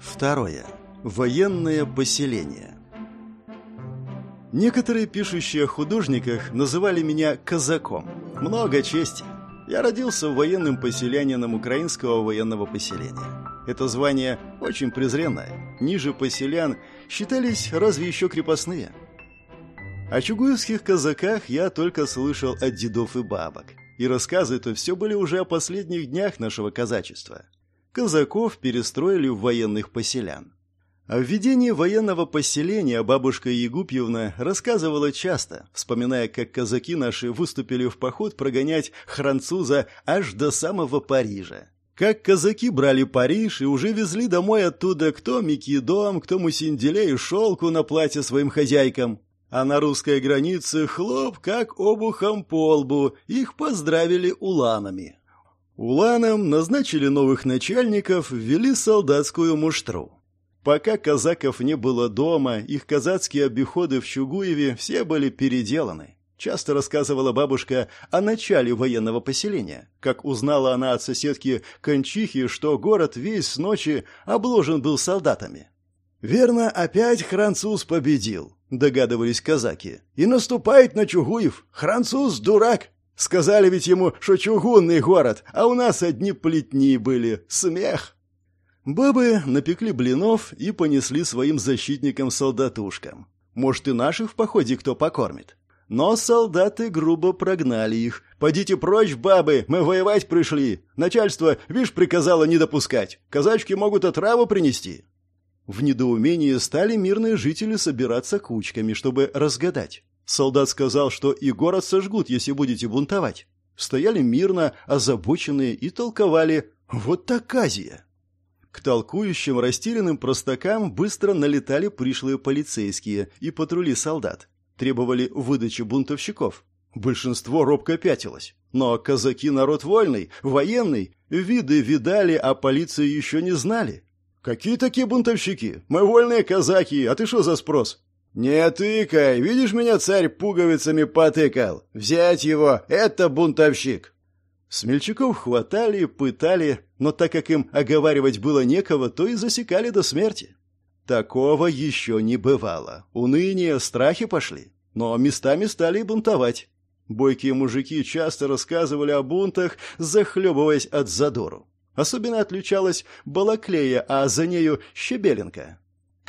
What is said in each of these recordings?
Второе. Военное поселение. Некоторые пишущие о художниках называли меня казаком. Много чести. Я родился в военном поселении на украинского военного поселения. Это звание очень презренное. Ниже поселян считались разве еще крепостные. О чугуевских казаках я только слышал от дедов и бабок. И рассказы-то все были уже о последних днях нашего казачества. Казаков перестроили в военных поселян. О введении военного поселения бабушка Егупьевна рассказывала часто, вспоминая, как казаки наши выступили в поход прогонять француза аж до самого Парижа. Как казаки брали Париж и уже везли домой оттуда кто Микидом, кто Мусинделе шелку на платье своим хозяйкам. А на русской границе хлоп, как обухом по лбу, их поздравили уланами. Уланам назначили новых начальников, ввели солдатскую муштру. Пока казаков не было дома, их казацкие обиходы в Чугуеве все были переделаны. Часто рассказывала бабушка о начале военного поселения. Как узнала она от соседки Кончихи, что город весь с ночи обложен был солдатами. «Верно, опять француз победил», — догадывались казаки. «И наступает на Чугуев. Француз дурак. Сказали ведь ему, что чугунный город, а у нас одни плетни были. Смех!» Бабы напекли блинов и понесли своим защитникам-солдатушкам. Может, и наших в походе кто покормит. Но солдаты грубо прогнали их. «Подите прочь, бабы, мы воевать пришли. Начальство, вишь, приказало не допускать. Казачки могут отраву принести». В недоумении стали мирные жители собираться кучками, чтобы разгадать. Солдат сказал, что и город сожгут, если будете бунтовать. Стояли мирно, озабоченные и толковали «Вот так Азия!». К толкующим, растерянным простакам быстро налетали пришлые полицейские и патрули солдат. Требовали выдачи бунтовщиков. Большинство робко пятилось. Но казаки народ вольный, военный, виды видали, а полиции еще не знали. «Какие такие бунтовщики? Мы вольные казаки, а ты что за спрос?» «Не тыкай, видишь, меня царь пуговицами потыкал. Взять его, это бунтовщик!» Смельчаков хватали, пытали, но так как им оговаривать было некого, то и засекали до смерти. Такого еще не бывало. Уныние, страхи пошли. Но местами стали бунтовать. Бойкие мужики часто рассказывали о бунтах, захлебываясь от задору. Особенно отличалась Балаклея, а за нею Щебеленко.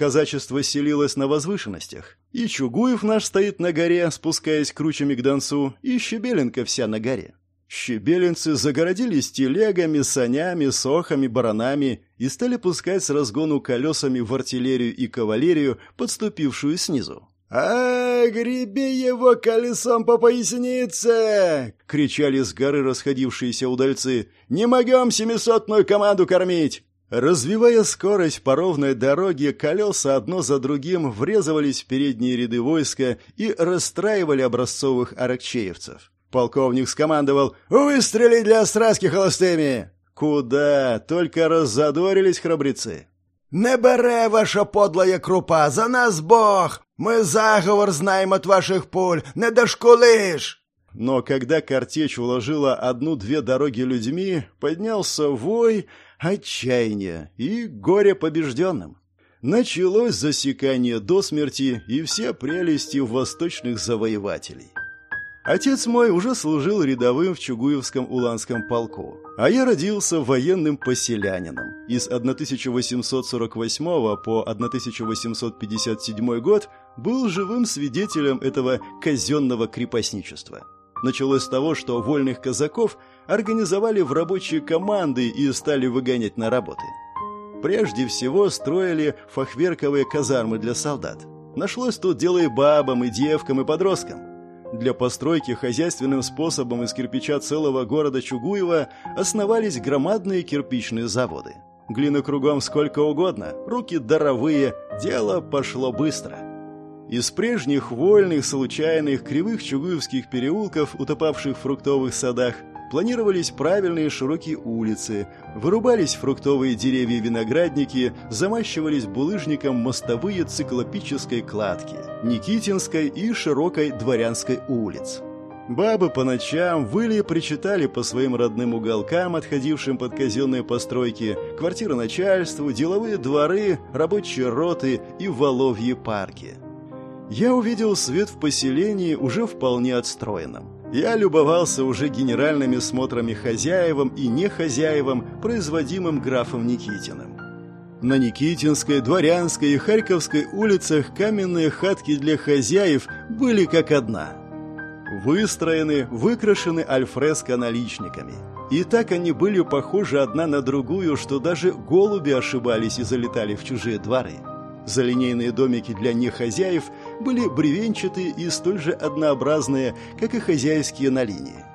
Казачество селилось на возвышенностях. И Чугуев наш стоит на горе, спускаясь кручами к Донцу, и Щебеленко вся на горе. Щебеленцы загородились телегами, санями, сохами, баранами и стали пускать с разгону колесами в артиллерию и кавалерию, подступившую снизу. «А, греби его колесом по пояснице!» — кричали с горы расходившиеся удальцы. «Не могем семисотную команду кормить!» Развивая скорость по ровной дороге, колеса одно за другим врезывались в передние ряды войска и расстраивали образцовых аракчеевцев. Полковник скомандовал «Выстрели для страски холостыми!» Куда? Только раззадорились храбрецы. «Не бере ваша подлая крупа, за нас Бог! Мы заговор знаем от ваших пуль, не дошкулишь!» Но когда картечь уложила одну-две дороги людьми, поднялся вой, отчаяние и горе побежденным. Началось засекание до смерти и все прелести восточных завоевателей. Отец мой уже служил рядовым в Чугуевском Уланском полку, а я родился военным поселянином. И с 1848 по 1857 год был живым свидетелем этого казенного крепостничества. Началось с того, что вольных казаков организовали в рабочие команды и стали выгонять на работы. Прежде всего строили фахверковые казармы для солдат. Нашлось тут дело и бабам, и девкам, и подросткам. Для постройки хозяйственным способом из кирпича целого города Чугуева основались громадные кирпичные заводы. Глины кругом сколько угодно, руки даровые, дело пошло быстро. Из прежних вольных, случайных, кривых чугуевских переулков, утопавших в фруктовых садах, планировались правильные широкие улицы, вырубались фруктовые деревья и виноградники, замащивались булыжником мостовые циклопической кладки, Никитинской и широкой Дворянской улиц. Бабы по ночам выли и причитали по своим родным уголкам, отходившим под казенные постройки, квартиры начальству, деловые дворы, рабочие роты и воловьи парки. Я увидел свет в поселении уже вполне отстроенном. Я любовался уже генеральными смотрами хозяевам и нехозяевам, производимым графом Никитиным. На Никитинской, Дворянской и Харьковской улицах каменные хатки для хозяев были как одна. Выстроены, выкрашены альфреско наличниками. И так они были похожи одна на другую, что даже голуби ошибались и залетали в чужие дворы. Залинейные домики для нехозяев были бревенчатые и столь же однообразные, как и хозяйские на линии.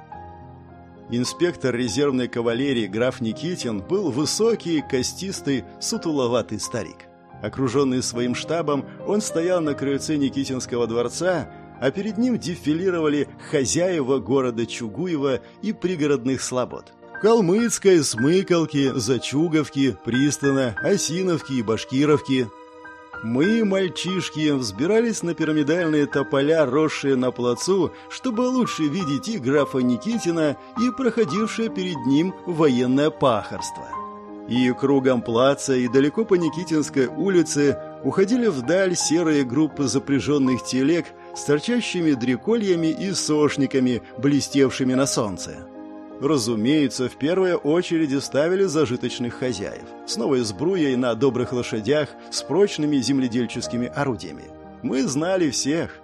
Инспектор резервной кавалерии граф Никитин был высокий, костистый, сутуловатый старик. Окруженный своим штабом, он стоял на крыльце Никитинского дворца, а перед ним дефилировали хозяева города Чугуева и пригородных слобод. Калмыцкой, Смыкалки, Зачуговки, Пристана, Осиновки и Башкировки – мы, мальчишки, взбирались на пирамидальные тополя, росшие на плацу, чтобы лучше видеть и графа Никитина, и проходившее перед ним военное пахарство. И кругом плаца, и далеко по Никитинской улице уходили вдаль серые группы запряженных телег с торчащими дрекольями и сошниками, блестевшими на солнце. Разумеется, в первую очередь ставили зажиточных хозяев, с новой сбруей на добрых лошадях, с прочными земледельческими орудиями. Мы знали всех.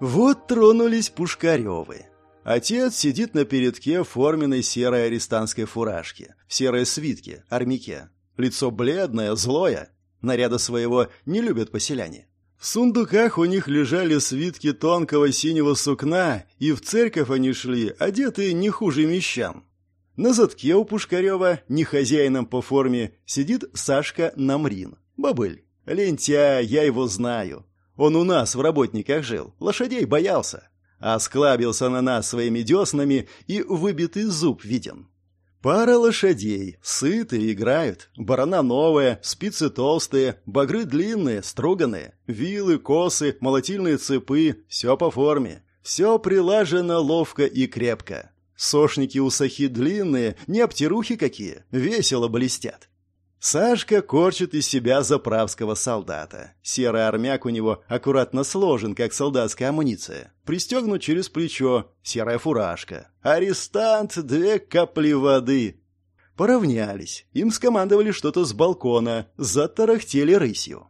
Вот тронулись Пушкаревы. Отец сидит на передке в форменной серой арестантской фуражке, в серой свитке, армяке. Лицо бледное, злое. Наряда своего не любят поселяне. В сундуках у них лежали свитки тонкого синего сукна, и в церковь они шли, одетые не хуже мещан. На задке у Пушкарева, не хозяином по форме, сидит Сашка Намрин. Бабыль. Лентя, я его знаю. Он у нас в работниках жил, лошадей боялся. А склабился на нас своими деснами и выбитый зуб виден. Пара лошадей, сытые, играют, барана новая, спицы толстые, багры длинные, струганные, вилы, косы, молотильные цепы, все по форме. Все прилажено ловко и крепко. Сошники у сахи длинные, не обтерухи какие, весело блестят. Сашка корчит из себя заправского солдата. Серый армяк у него аккуратно сложен, как солдатская амуниция. Пристегнут через плечо, серая фуражка. Арестант — две капли воды. Поравнялись. Им скомандовали что-то с балкона, затарахтели рысью.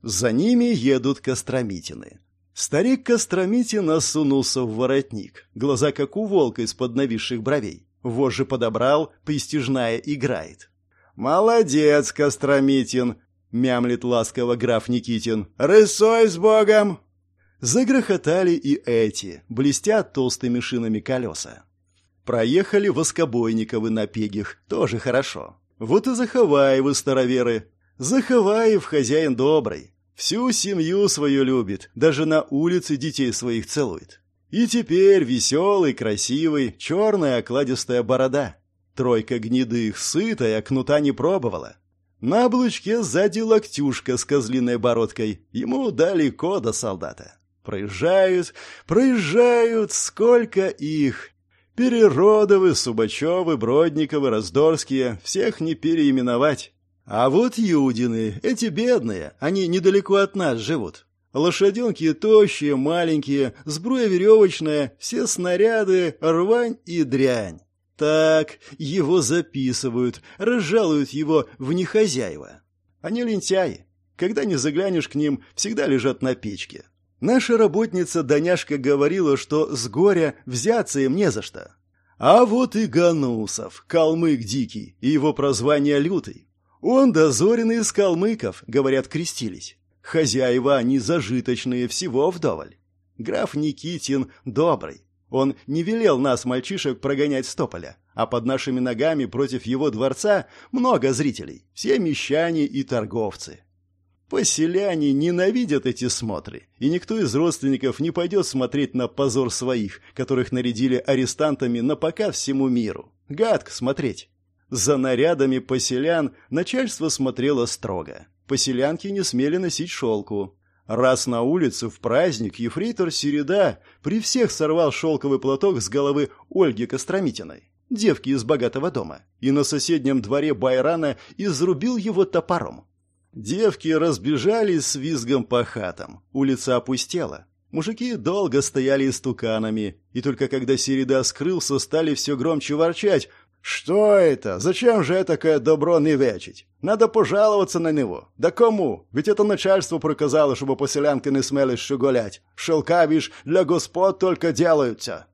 За ними едут Костромитины. Старик Костромитин осунулся в воротник. Глаза, как у волка из-под нависших бровей. Вожжи подобрал, пристижная играет. «Молодец, Костромитин!» — мямлит ласково граф Никитин. «Рысой с Богом!» Загрохотали и эти, блестят толстыми шинами колеса. Проехали воскобойниковы на пегих, тоже хорошо. Вот и Заховаевы староверы. Заховаев хозяин добрый. Всю семью свою любит, даже на улице детей своих целует. И теперь веселый, красивый, черная окладистая борода. Тройка гнедых, сытая, кнута не пробовала. На облучке сзади локтюшка с козлиной бородкой. Ему далеко до солдата. Проезжают, проезжают, сколько их! Переродовы, Субачевы, Бродниковы, Раздорские, всех не переименовать. А вот Юдины, эти бедные, они недалеко от нас живут. Лошаденки тощие, маленькие, сбруя веревочная, все снаряды, рвань и дрянь. Так, его записывают, разжалуют его в нехозяева. Они лентяи. Когда не заглянешь к ним, всегда лежат на печке. Наша работница Даняшка говорила, что с горя взяться им не за что. А вот и Ганусов, калмык дикий, и его прозвание Лютый. Он дозоренный из калмыков, говорят, крестились. Хозяева они зажиточные, всего вдоволь. Граф Никитин добрый, он не велел нас, мальчишек, прогонять с тополя, а под нашими ногами против его дворца много зрителей, все мещане и торговцы. Поселяне ненавидят эти смотры, и никто из родственников не пойдет смотреть на позор своих, которых нарядили арестантами на показ всему миру. Гадко смотреть. За нарядами поселян начальство смотрело строго. Поселянки не смели носить шелку. Раз на улице в праздник ефрейтор Середа при всех сорвал шелковый платок с головы Ольги Костромитиной, девки из богатого дома, и на соседнем дворе Байрана изрубил его топором. Девки разбежались с визгом по хатам, улица опустела. Мужики долго стояли истуканами, и только когда Середа скрылся, стали все громче ворчать, «Что это? Зачем же такое добро не вечить? Надо пожаловаться на него. Да кому? Ведь это начальство приказало, чтобы поселянки не смели щеголять. Шелка, вишь, для господ только делаются».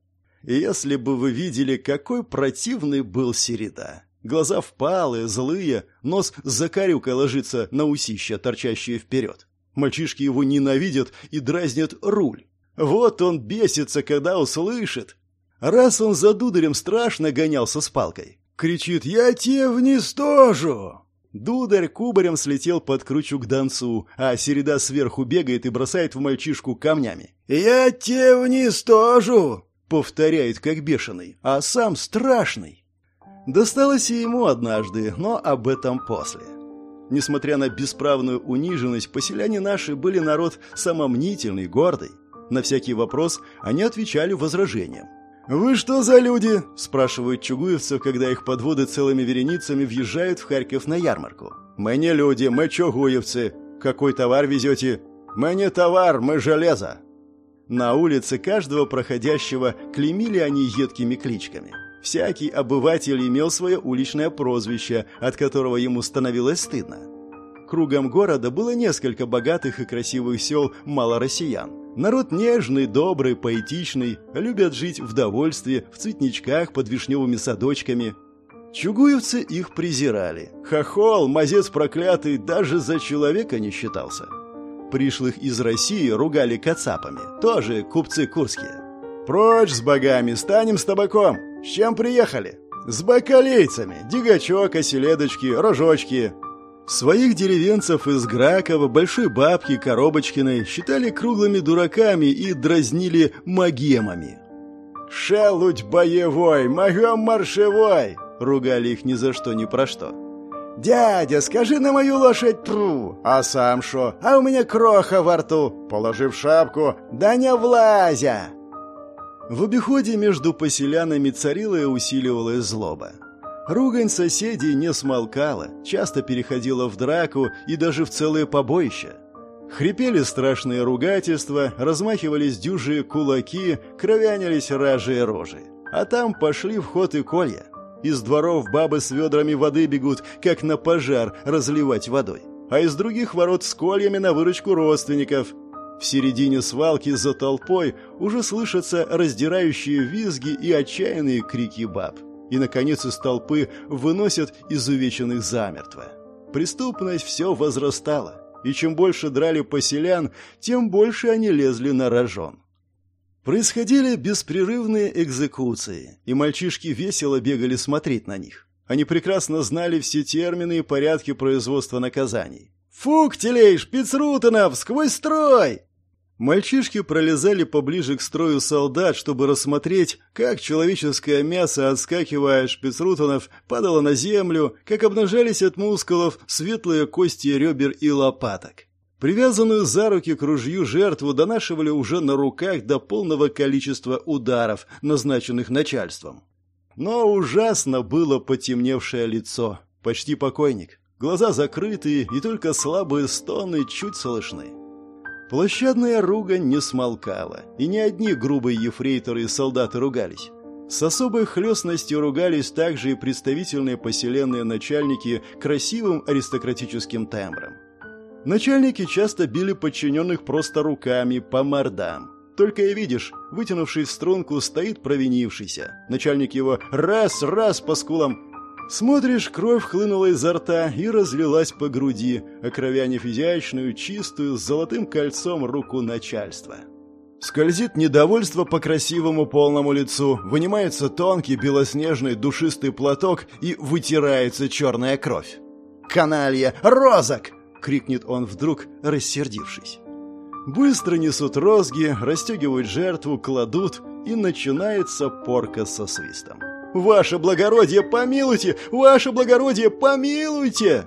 Если бы вы видели, какой противный был Середа. Глаза впалые, злые, нос за корюкой ложится на усища, торчащие вперед. Мальчишки его ненавидят и дразнят руль. Вот он бесится, когда услышит, Раз он за дударем страшно гонялся с палкой. Кричит «Я тебе внестожу!» Дударь кубарем слетел под кручу к донцу, а Середа сверху бегает и бросает в мальчишку камнями. «Я тебе внестожу!» Повторяет, как бешеный, а сам страшный. Досталось и ему однажды, но об этом после. Несмотря на бесправную униженность, поселяне наши были народ самомнительный, гордый. На всякий вопрос они отвечали возражением. «Вы что за люди?» – спрашивают чугуевцев, когда их подводы целыми вереницами въезжают в Харьков на ярмарку. «Мы не люди, мы чугуевцы. Какой товар везете?» «Мы не товар, мы железо». На улице каждого проходящего клеймили они едкими кличками. Всякий обыватель имел свое уличное прозвище, от которого ему становилось стыдно. Кругом города было несколько богатых и красивых сел малороссиян. Народ нежный, добрый, поэтичный, любят жить в довольстве, в цветничках под вишневыми садочками. Чугуевцы их презирали. Хохол, мазец проклятый, даже за человека не считался. Пришлых из России ругали кацапами, тоже купцы курские. «Прочь с богами, станем с табаком! С чем приехали?» «С бакалейцами, дигачок, оселедочки, рожочки, Своих деревенцев из Гракова, Большой Бабки, Коробочкиной считали круглыми дураками и дразнили магемами. «Шелудь боевой, магем маршевой!» — ругали их ни за что ни про что. «Дядя, скажи на мою лошадь тру!» «А сам шо? А у меня кроха во рту!» Положив шапку, «Да не влазя!» В обиходе между поселянами царила и усиливалась злоба. Ругань соседей не смолкала, часто переходила в драку и даже в целые побоища. Хрипели страшные ругательства, размахивались дюжие кулаки, кровянились ражие рожи. А там пошли в ход и колья. Из дворов бабы с ведрами воды бегут, как на пожар, разливать водой. А из других ворот с кольями на выручку родственников. В середине свалки за толпой уже слышатся раздирающие визги и отчаянные крики баб и, наконец, из толпы выносят изувеченных замертво. Преступность все возрастала, и чем больше драли поселян, тем больше они лезли на рожон. Происходили беспрерывные экзекуции, и мальчишки весело бегали смотреть на них. Они прекрасно знали все термины и порядки производства наказаний. «Фуктелей, шпицрутенов, сквозь строй!» Мальчишки пролезали поближе к строю солдат, чтобы рассмотреть, как человеческое мясо, отскакивая от шпицрутонов, падало на землю, как обнажались от мускулов светлые кости ребер и лопаток. Привязанную за руки к ружью жертву донашивали уже на руках до полного количества ударов, назначенных начальством. Но ужасно было потемневшее лицо, почти покойник. Глаза закрытые, и только слабые стоны чуть слышны. Площадная ругань не смолкала, и не одни грубые ефрейторы и солдаты ругались. С особой хлестностью ругались также и представительные поселенные начальники красивым аристократическим тембром. Начальники часто били подчиненных просто руками по мордам. Только и видишь, вытянувший струнку, стоит провинившийся. Начальник его раз-раз по скулам Смотришь, кровь хлынула изо рта и разлилась по груди, окровянив изящную, чистую, с золотым кольцом руку начальства. Скользит недовольство по красивому полному лицу, вынимается тонкий белоснежный душистый платок и вытирается черная кровь. «Каналья! Розок!» — крикнет он вдруг, рассердившись. Быстро несут розги, расстегивают жертву, кладут, и начинается порка со свистом. «Ваше благородие, помилуйте! Ваше благородие, помилуйте!»